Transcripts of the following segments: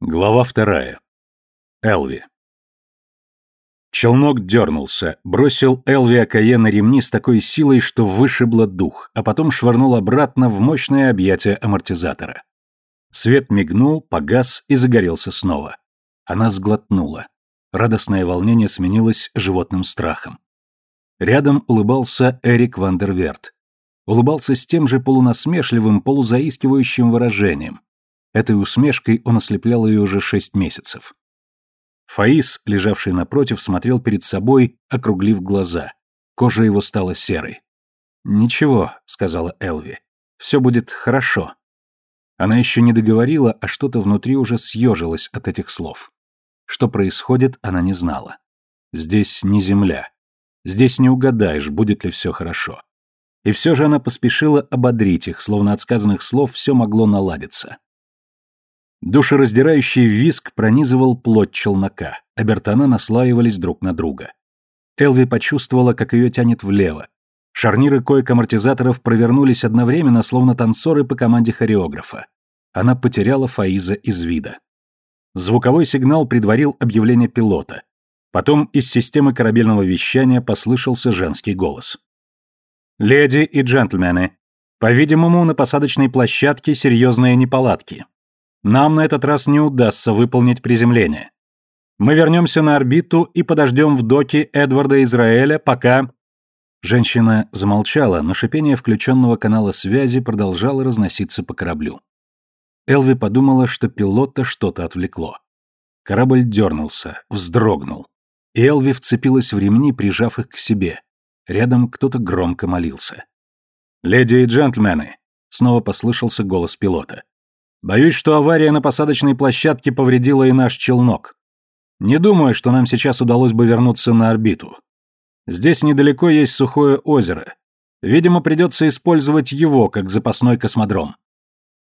Глава вторая. Элви. Челнок дернулся, бросил Элви Акае на ремни с такой силой, что вышибло дух, а потом швырнул обратно в мощное объятие амортизатора. Свет мигнул, погас и загорелся снова. Она сглотнула. Радостное волнение сменилось животным страхом. Рядом улыбался Эрик Вандерверт. Улыбался с тем же полунасмешливым, полузаискивающим выражением. Этой усмешкой он ослеплял ее уже шесть месяцев. Фаис, лежавший напротив, смотрел перед собой, округлив глаза. Кожа его стала серой. «Ничего», — сказала Элви, — «все будет хорошо». Она еще не договорила, а что-то внутри уже съежилось от этих слов. Что происходит, она не знала. Здесь не земля. Здесь не угадаешь, будет ли все хорошо. И все же она поспешила ободрить их, словно от сказанных слов все могло наладиться. Душераздирающий виск пронизывал плоть челнока, обертона наслаивались друг на друга. Элви почувствовала, как ее тянет влево. Шарниры коек амортизаторов провернулись одновременно, словно танцоры по команде хореографа. Она потеряла Фаиза из вида. Звуковой сигнал предварил объявление пилота. Потом из системы корабельного вещания послышался женский голос. «Леди и джентльмены, по-видимому, на посадочной площадке серьезные неполадки. Нам на этот раз не удастся выполнить приземление. Мы вернемся на орбиту и подождем в доке Эдварда Израэля, пока...» Женщина замолчала, но шипение включенного канала связи продолжало разноситься по кораблю. Элви подумала, что пилота что-то отвлекло. Корабль дернулся, вздрогнул. И Элви вцепилась в ремни, прижав их к себе. Рядом кто-то громко молился. «Леди и джентльмены!» — снова послышался голос пилота. Боюсь, что авария на посадочной площадке повредила и наш челнок. Не думаю, что нам сейчас удалось бы вернуться на орбиту. Здесь недалеко есть сухое озеро. Видимо, придется использовать его как запасной космодром.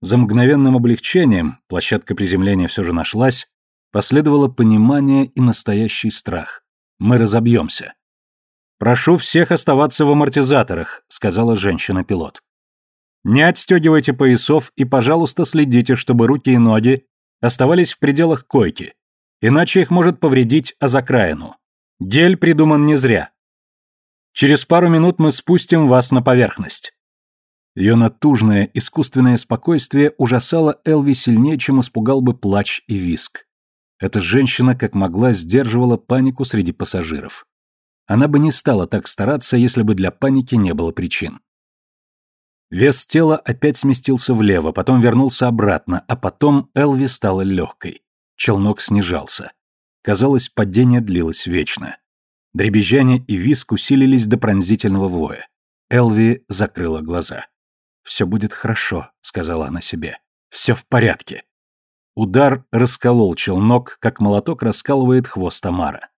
За мгновенным облегчением, площадка приземления все же нашлась, последовало понимание и настоящий страх. Мы разобьемся. «Прошу всех оставаться в амортизаторах», — сказала женщина-пилот. Не отстегивайте поясов и, пожалуйста, следите, чтобы руки и ноги оставались в пределах койки, иначе их может повредить азокраину. Гель придуман не зря. Через пару минут мы спустим вас на поверхность. Ее натужное, искусственное спокойствие ужасало Элви сильнее, чем испугал бы плач и виск. Эта женщина, как могла, сдерживала панику среди пассажиров. Она бы не стала так стараться, если бы для паники не было причин. Вес тела опять сместился влево, потом вернулся обратно, а потом Элви стала легкой. Челнок снижался. Казалось, падение длилось вечно. Дребезжание и виск усилились до пронзительного воя. Элви закрыла глаза. «Все будет хорошо», — сказала она себе. «Все в порядке». Удар расколол челнок, как молоток раскалывает хвост Амара.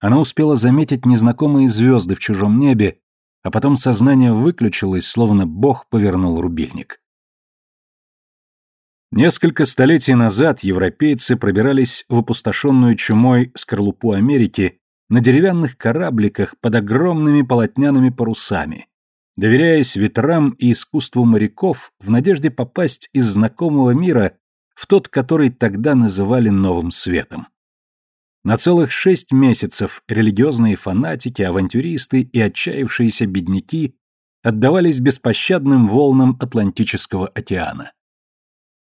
Она успела заметить незнакомые звезды в чужом небе а потом сознание выключилось, словно Бог повернул рубильник. Несколько столетий назад европейцы пробирались в опустошенную чумой скорлупу Америки на деревянных корабликах под огромными полотняными парусами, доверяясь ветрам и искусству моряков в надежде попасть из знакомого мира в тот, который тогда называли Новым Светом. На целых шесть месяцев религиозные фанатики, авантюристы и отчаявшиеся бедняки отдавались беспощадным волнам Атлантического океана.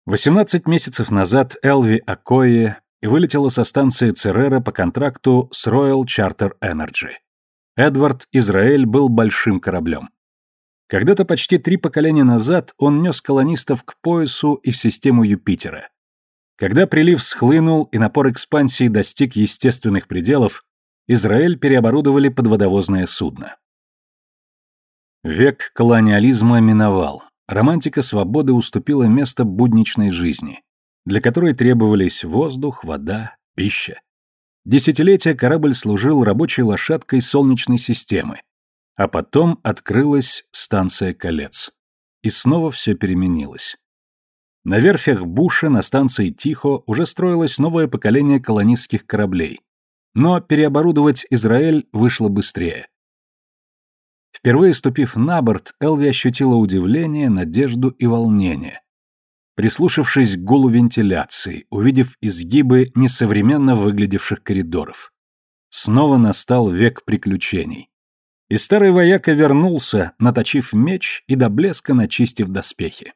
18 месяцев назад Элви Акое вылетела со станции Церера по контракту с Royal Charter Energy. Эдвард Израиль был большим кораблем. Когда-то почти три поколения назад он нес колонистов к поясу и в систему Юпитера. Когда прилив схлынул и напор экспансии достиг естественных пределов, Израиль переоборудовали под водовозное судно. Век колониализма миновал. Романтика свободы уступила место будничной жизни, для которой требовались воздух, вода, пища. Десятилетия корабль служил рабочей лошадкой Солнечной системы, а потом открылась станция колец. И снова все переменилось. На верфях Буша на станции Тихо уже строилось новое поколение колонистских кораблей. Но переоборудовать Израиль вышло быстрее. Впервые ступив на борт, Элви ощутила удивление, надежду и волнение. прислушавшись к гулу вентиляции, увидев изгибы несовременно выглядевших коридоров. Снова настал век приключений. И старый вояка вернулся, наточив меч и до блеска начистив доспехи.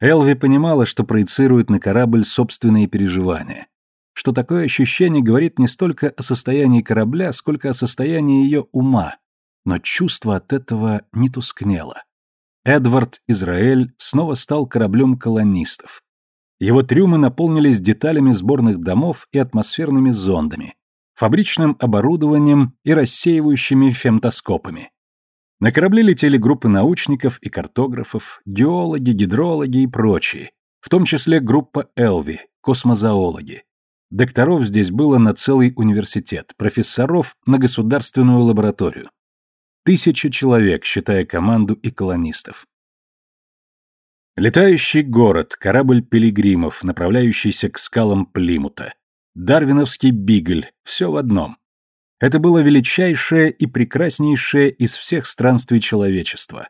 Элви понимала, что проецирует на корабль собственные переживания, что такое ощущение говорит не столько о состоянии корабля, сколько о состоянии ее ума, но чувство от этого не тускнело. Эдвард Израиль снова стал кораблем колонистов. Его трюмы наполнились деталями сборных домов и атмосферными зондами, фабричным оборудованием и рассеивающими фемтоскопами. На корабле летели группы научников и картографов, геологи, гидрологи и прочие, в том числе группа Элви, космозоологи. Докторов здесь было на целый университет, профессоров на государственную лабораторию. Тысяча человек, считая команду и колонистов. Летающий город, корабль пилигримов, направляющийся к скалам Плимута. Дарвиновский бигль, все в одном. Это было величайшее и прекраснейшее из всех странствий человечества.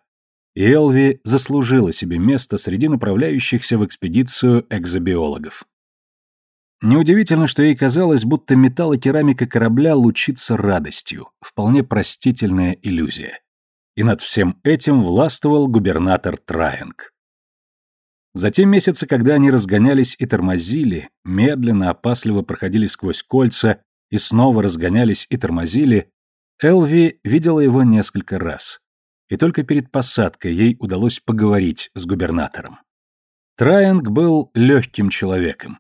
И Элви заслужила себе место среди направляющихся в экспедицию экзобиологов. Неудивительно, что ей казалось, будто металл и керамика корабля лучится радостью, вполне простительная иллюзия. И над всем этим властвовал губернатор Траинг. За те месяцы, когда они разгонялись и тормозили, медленно, опасливо проходили сквозь кольца и снова разгонялись и тормозили, Элви видела его несколько раз. И только перед посадкой ей удалось поговорить с губернатором. Траинг был легким человеком.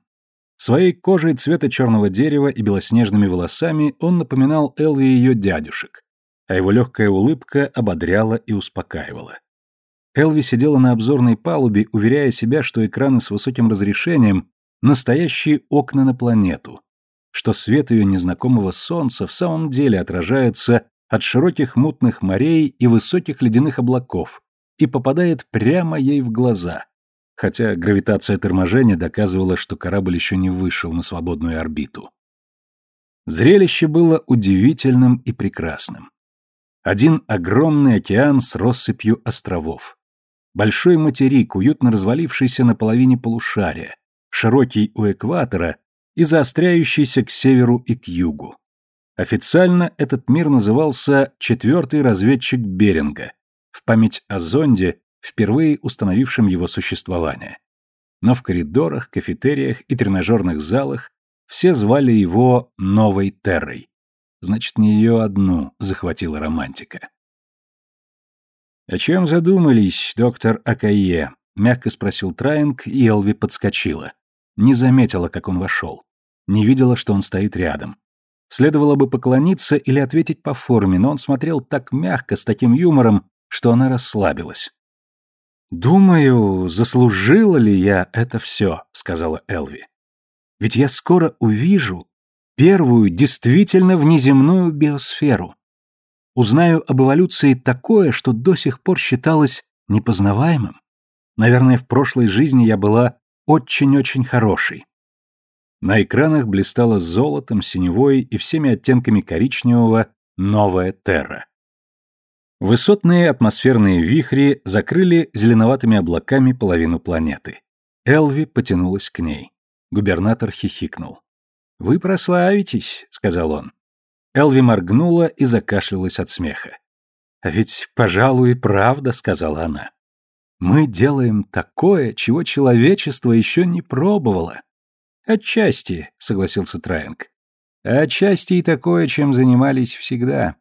Своей кожей цвета черного дерева и белоснежными волосами он напоминал Элви ее дядюшек, а его легкая улыбка ободряла и успокаивала. Элви сидела на обзорной палубе, уверяя себя, что экраны с высоким разрешением — настоящие окна на планету, что свет ее незнакомого солнца в самом деле отражается от широких мутных морей и высоких ледяных облаков и попадает прямо ей в глаза, хотя гравитация торможения доказывала, что корабль еще не вышел на свободную орбиту. Зрелище было удивительным и прекрасным. Один огромный океан с россыпью островов. Большой материк, уютно развалившийся на половине полушария, широкий у экватора и заостряющийся к северу и к югу. Официально этот мир назывался «Четвертый разведчик Беринга», в память о зонде, впервые установившем его существование. Но в коридорах, кафетериях и тренажерных залах все звали его «Новой Террой». Значит, не ее одну захватила романтика. «О чем задумались, доктор Акае?» — мягко спросил Траинг, и Элви подскочила. Не заметила, как он вошел. Не видела, что он стоит рядом. Следовало бы поклониться или ответить по форме, но он смотрел так мягко, с таким юмором, что она расслабилась. «Думаю, заслужила ли я это все», — сказала Элви. «Ведь я скоро увижу первую действительно внеземную биосферу узнаю об эволюции такое, что до сих пор считалось непознаваемым. Наверное, в прошлой жизни я была очень-очень хорошей. На экранах блистала золотом, синевой и всеми оттенками коричневого новая Терра. Высотные атмосферные вихри закрыли зеленоватыми облаками половину планеты. Элви потянулась к ней. Губернатор хихикнул. «Вы прославитесь», — сказал он. Элви моргнула и закашлялась от смеха. «А ведь, пожалуй, правда», — сказала она. «Мы делаем такое, чего человечество еще не пробовало». «Отчасти», — согласился Траинг. «Отчасти и такое, чем занимались всегда.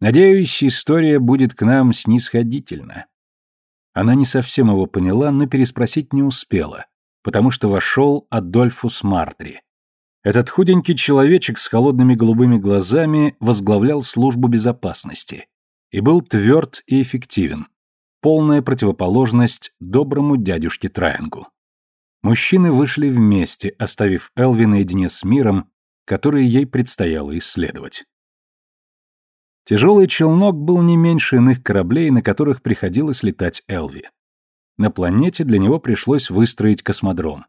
Надеюсь, история будет к нам снисходительна». Она не совсем его поняла, но переспросить не успела, потому что вошел Адольфус Мартри. Этот худенький человечек с холодными голубыми глазами возглавлял службу безопасности и был тверд и эффективен. Полная противоположность доброму дядюшке Трайангу. Мужчины вышли вместе, оставив Элви наедине с миром, который ей предстояло исследовать. Тяжелый челнок был не меньше иных кораблей, на которых приходилось летать Элви. На планете для него пришлось выстроить космодром.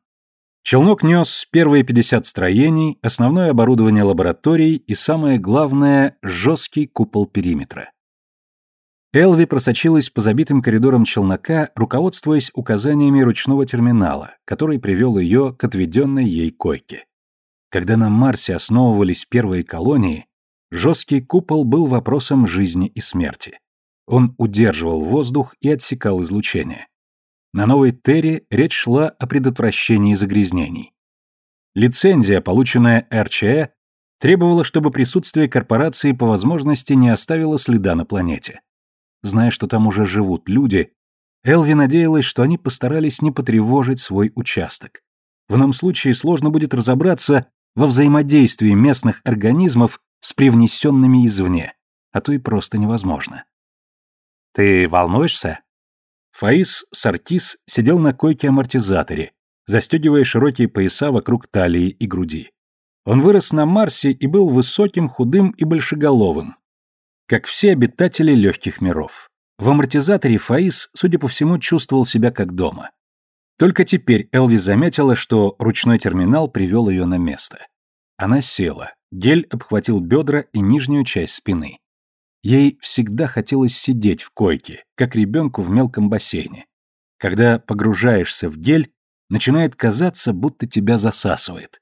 Челнок нес первые 50 строений, основное оборудование лабораторий и, самое главное, жесткий купол периметра. Элви просочилась по забитым коридорам челнока, руководствуясь указаниями ручного терминала, который привел ее к отведенной ей койке. Когда на Марсе основывались первые колонии, жесткий купол был вопросом жизни и смерти. Он удерживал воздух и отсекал излучение. На новой Терре речь шла о предотвращении загрязнений. Лицензия, полученная РЧЭ, требовала, чтобы присутствие корпорации по возможности не оставило следа на планете. Зная, что там уже живут люди, Элви надеялась, что они постарались не потревожить свой участок. В ином случае сложно будет разобраться во взаимодействии местных организмов с привнесенными извне, а то и просто невозможно. «Ты волнуешься?» Фаис Сартис сидел на койке-амортизаторе, застегивая широкие пояса вокруг талии и груди. Он вырос на Марсе и был высоким, худым и большеголовым, как все обитатели легких миров. В амортизаторе Фаис, судя по всему, чувствовал себя как дома. Только теперь Элви заметила, что ручной терминал привел ее на место. Она села, гель обхватил бедра и нижнюю часть спины. Ей всегда хотелось сидеть в койке, как ребенку в мелком бассейне. Когда погружаешься в гель, начинает казаться, будто тебя засасывает.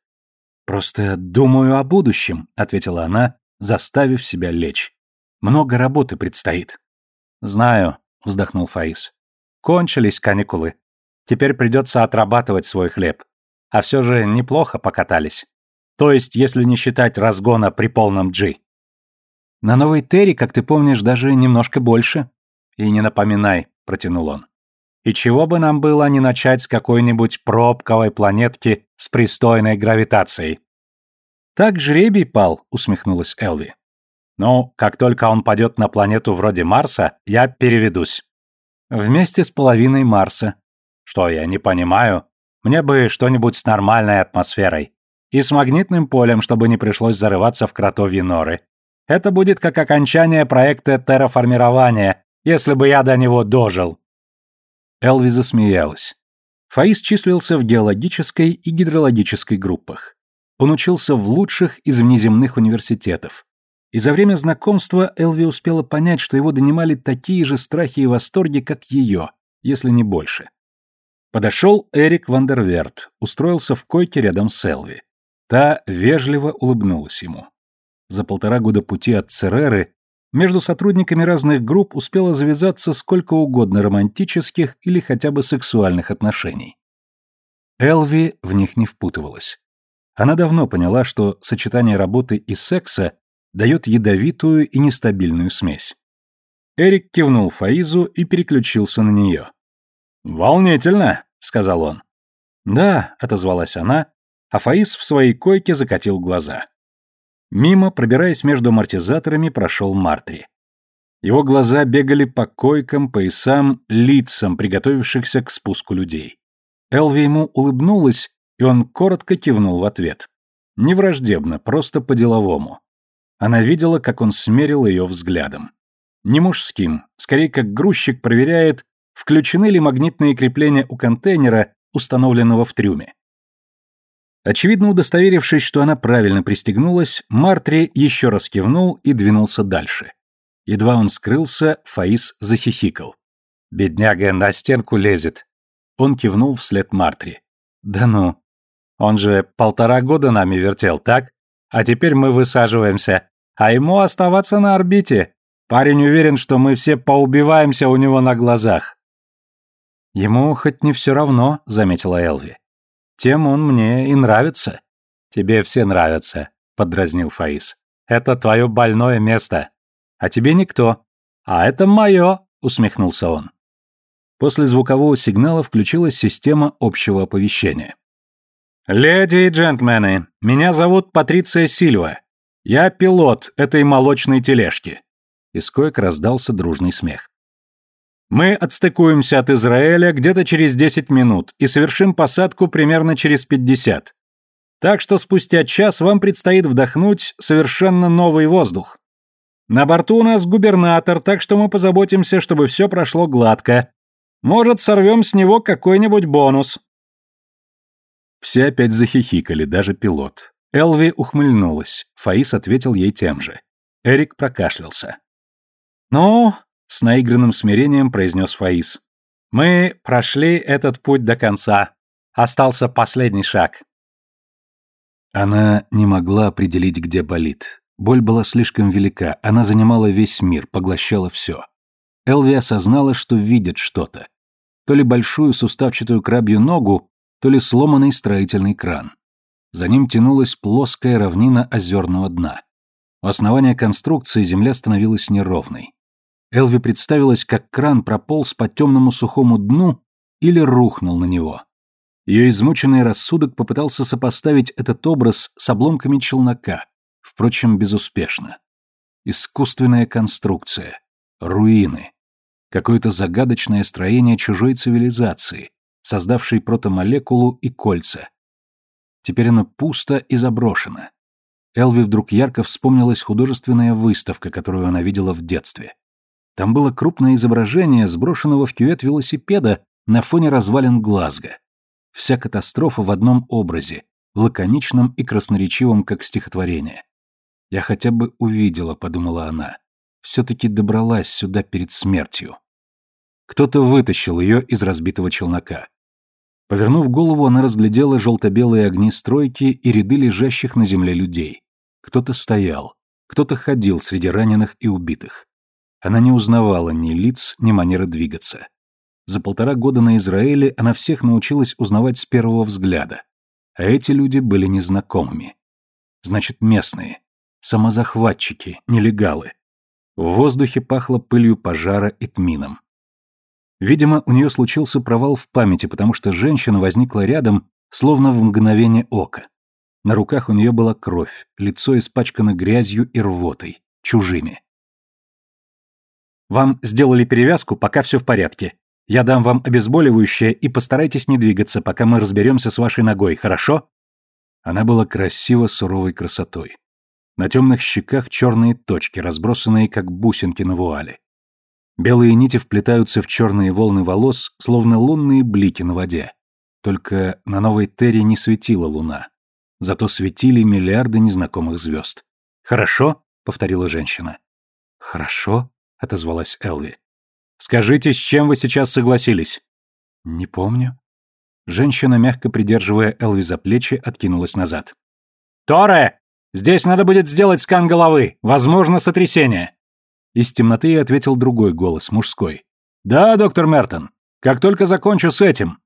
«Просто думаю о будущем», — ответила она, заставив себя лечь. «Много работы предстоит». «Знаю», — вздохнул Фаис. «Кончились каникулы. Теперь придется отрабатывать свой хлеб. А все же неплохо покатались. То есть, если не считать разгона при полном G. На новой Терри, как ты помнишь, даже немножко больше. И не напоминай, протянул он. И чего бы нам было не начать с какой-нибудь пробковой планетки с пристойной гравитацией? Так жребий пал, усмехнулась Элви. Ну, как только он падет на планету вроде Марса, я переведусь. Вместе с половиной Марса. Что я не понимаю? Мне бы что-нибудь с нормальной атмосферой. И с магнитным полем, чтобы не пришлось зарываться в кротовьи норы. Это будет как окончание проекта терраформирования, если бы я до него дожил. Элви засмеялась. Фаис числился в геологической и гидрологической группах. Он учился в лучших из внеземных университетов. И за время знакомства Элви успела понять, что его донимали такие же страхи и восторги, как ее, если не больше. Подошел Эрик Вандерверт, устроился в койке рядом с Элви. Та вежливо улыбнулась ему. За полтора года пути от Цереры между сотрудниками разных групп успело завязаться сколько угодно романтических или хотя бы сексуальных отношений. Элви в них не впутывалась. Она давно поняла, что сочетание работы и секса дает ядовитую и нестабильную смесь. Эрик кивнул Фаизу и переключился на нее. «Волнительно», — сказал он. «Да», — отозвалась она, а Фаиз в своей койке закатил глаза. Мимо, пробираясь между амортизаторами, прошел Мартри. Его глаза бегали по койкам, поясам, лицам, приготовившихся к спуску людей. Элви ему улыбнулась, и он коротко кивнул в ответ. Не враждебно, просто по-деловому. Она видела, как он смерил ее взглядом. Не мужским, скорее как грузчик проверяет, включены ли магнитные крепления у контейнера, установленного в трюме. Очевидно удостоверившись, что она правильно пристегнулась, Мартри еще раз кивнул и двинулся дальше. Едва он скрылся, Фаис захихикал. «Бедняга на стенку лезет». Он кивнул вслед Мартри. «Да ну. Он же полтора года нами вертел, так? А теперь мы высаживаемся. А ему оставаться на орбите. Парень уверен, что мы все поубиваемся у него на глазах». «Ему хоть не все равно», — заметила Элви тем он мне и нравится». «Тебе все нравятся», — подразнил Фаис. «Это твое больное место. А тебе никто. А это мое», — усмехнулся он. После звукового сигнала включилась система общего оповещения. «Леди и джентльмены, меня зовут Патриция Сильва. Я пилот этой молочной тележки». Из коек раздался дружный смех. Мы отстыкуемся от Израиля где-то через 10 минут и совершим посадку примерно через 50. Так что спустя час вам предстоит вдохнуть совершенно новый воздух. На борту у нас губернатор, так что мы позаботимся, чтобы все прошло гладко. Может, сорвем с него какой-нибудь бонус. Все опять захихикали, даже пилот. Элви ухмыльнулась. Фаис ответил ей тем же. Эрик прокашлялся. «Ну, С наигранным смирением произнес Фаис. «Мы прошли этот путь до конца. Остался последний шаг». Она не могла определить, где болит. Боль была слишком велика, она занимала весь мир, поглощала все. Элви осознала, что видит что-то. То ли большую суставчатую крабью ногу, то ли сломанный строительный кран. За ним тянулась плоская равнина озерного дна. У основания конструкции земля становилась неровной. Элви представилась, как кран прополз по темному сухому дну или рухнул на него. Ее измученный рассудок попытался сопоставить этот образ с обломками челнока, впрочем, безуспешно. Искусственная конструкция, руины, какое-то загадочное строение чужой цивилизации, создавшей протомолекулу и кольца. Теперь оно пусто и заброшено. Элви вдруг ярко вспомнилась художественная выставка, которую она видела в детстве. Там было крупное изображение сброшенного в кювет велосипеда на фоне развалин Глазго. Вся катастрофа в одном образе, лаконичном и красноречивом, как стихотворение. «Я хотя бы увидела», — подумала она. «Все-таки добралась сюда перед смертью». Кто-то вытащил ее из разбитого челнока. Повернув голову, она разглядела желто-белые огни стройки и ряды лежащих на земле людей. Кто-то стоял, кто-то ходил среди раненых и убитых. Она не узнавала ни лиц, ни манеры двигаться. За полтора года на Израиле она всех научилась узнавать с первого взгляда. А эти люди были незнакомыми. Значит, местные. Самозахватчики, нелегалы. В воздухе пахло пылью пожара и тмином. Видимо, у нее случился провал в памяти, потому что женщина возникла рядом, словно в мгновение ока. На руках у нее была кровь, лицо испачкано грязью и рвотой, чужими. Вам сделали перевязку, пока все в порядке. Я дам вам обезболивающее и постарайтесь не двигаться, пока мы разберемся с вашей ногой, хорошо?» Она была красиво суровой красотой. На темных щеках черные точки, разбросанные как бусинки на вуале. Белые нити вплетаются в черные волны волос, словно лунные блики на воде. Только на новой Терре не светила луна. Зато светили миллиарды незнакомых звезд. «Хорошо?» — повторила женщина. «Хорошо?» — отозвалась Элви. «Скажите, с чем вы сейчас согласились?» «Не помню». Женщина, мягко придерживая Элви за плечи, откинулась назад. «Торе! Здесь надо будет сделать скан головы. Возможно, сотрясение». Из темноты ответил другой голос, мужской. «Да, доктор Мертон. Как только закончу с этим».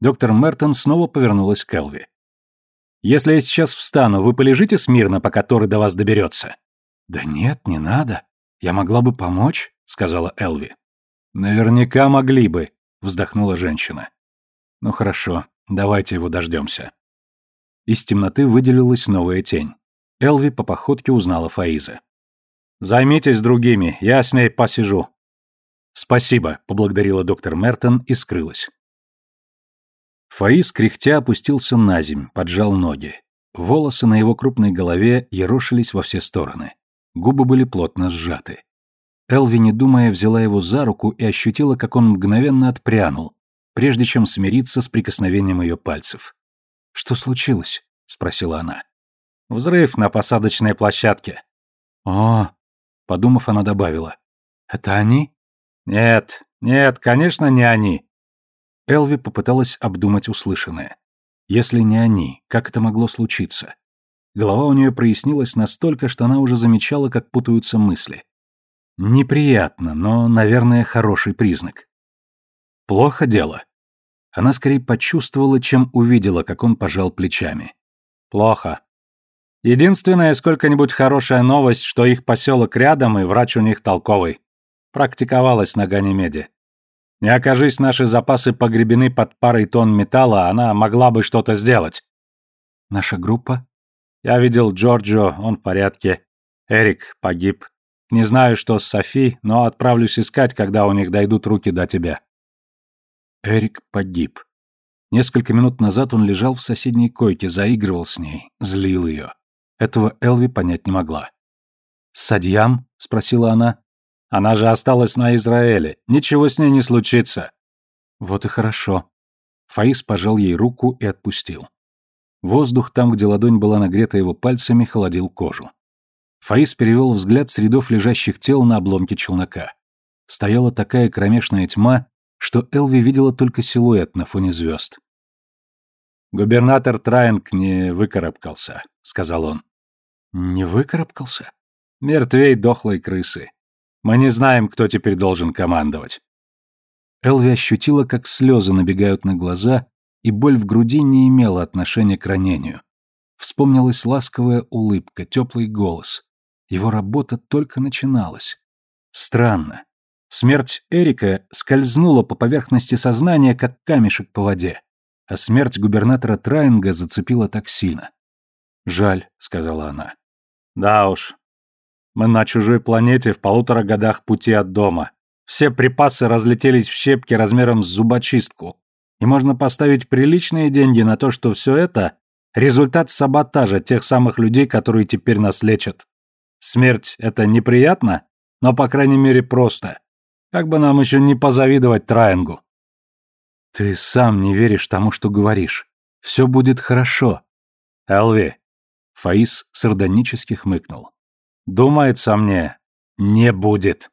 Доктор Мертон снова повернулась к Элви. «Если я сейчас встану, вы полежите смирно, пока Торы до вас доберется?» «Да нет, не надо», «Я могла бы помочь?» — сказала Элви. «Наверняка могли бы», — вздохнула женщина. «Ну хорошо, давайте его дождемся». Из темноты выделилась новая тень. Элви по походке узнала Фаиза. «Займитесь другими, я с ней посижу». «Спасибо», — поблагодарила доктор Мертон и скрылась. Фаиз, кряхтя, опустился на земь, поджал ноги. Волосы на его крупной голове ерошились во все стороны. Губы были плотно сжаты. Элви, не думая, взяла его за руку и ощутила, как он мгновенно отпрянул, прежде чем смириться с прикосновением ее пальцев. «Что случилось?» — спросила она. «Взрыв на посадочной площадке». «О!» — подумав, она добавила. «Это они?» «Нет, нет, конечно, не они». Элви попыталась обдумать услышанное. Если не они, как это могло случиться? Голова у нее прояснилась настолько, что она уже замечала, как путаются мысли. Неприятно, но, наверное, хороший признак. Плохо дело. Она скорее почувствовала, чем увидела, как он пожал плечами. Плохо. Единственная сколько-нибудь хорошая новость, что их поселок рядом и врач у них толковый. Практиковалась на Ганимеде. Не окажись наши запасы погребены под парой тонн металла, она могла бы что-то сделать. Наша группа? Я видел Джорджо, он в порядке. Эрик погиб. Не знаю, что с Софи, но отправлюсь искать, когда у них дойдут руки до тебя. Эрик погиб. Несколько минут назад он лежал в соседней койке, заигрывал с ней, злил ее. Этого Элви понять не могла. «Садьям?» — спросила она. «Она же осталась на Израиле. Ничего с ней не случится». «Вот и хорошо». Фаис пожал ей руку и отпустил. Воздух там, где ладонь была нагрета его пальцами, холодил кожу. Фаис перевел взгляд с рядов лежащих тел на обломки челнока. Стояла такая кромешная тьма, что Элви видела только силуэт на фоне звезд. «Губернатор Трайнг не выкарабкался», — сказал он. «Не выкарабкался?» «Мертвей дохлой крысы. Мы не знаем, кто теперь должен командовать». Элви ощутила, как слезы набегают на глаза, и боль в груди не имела отношения к ранению. Вспомнилась ласковая улыбка, теплый голос. Его работа только начиналась. Странно. Смерть Эрика скользнула по поверхности сознания, как камешек по воде, а смерть губернатора Трайнга зацепила так сильно. «Жаль», — сказала она. «Да уж. Мы на чужой планете в полутора годах пути от дома. Все припасы разлетелись в щепки размером с зубочистку. И можно поставить приличные деньги на то, что все это — результат саботажа тех самых людей, которые теперь нас лечат. Смерть — это неприятно, но, по крайней мере, просто. Как бы нам еще не позавидовать Траингу. Ты сам не веришь тому, что говоришь. Все будет хорошо. Элви. Фаис сардонически хмыкнул. Думается мне, не будет.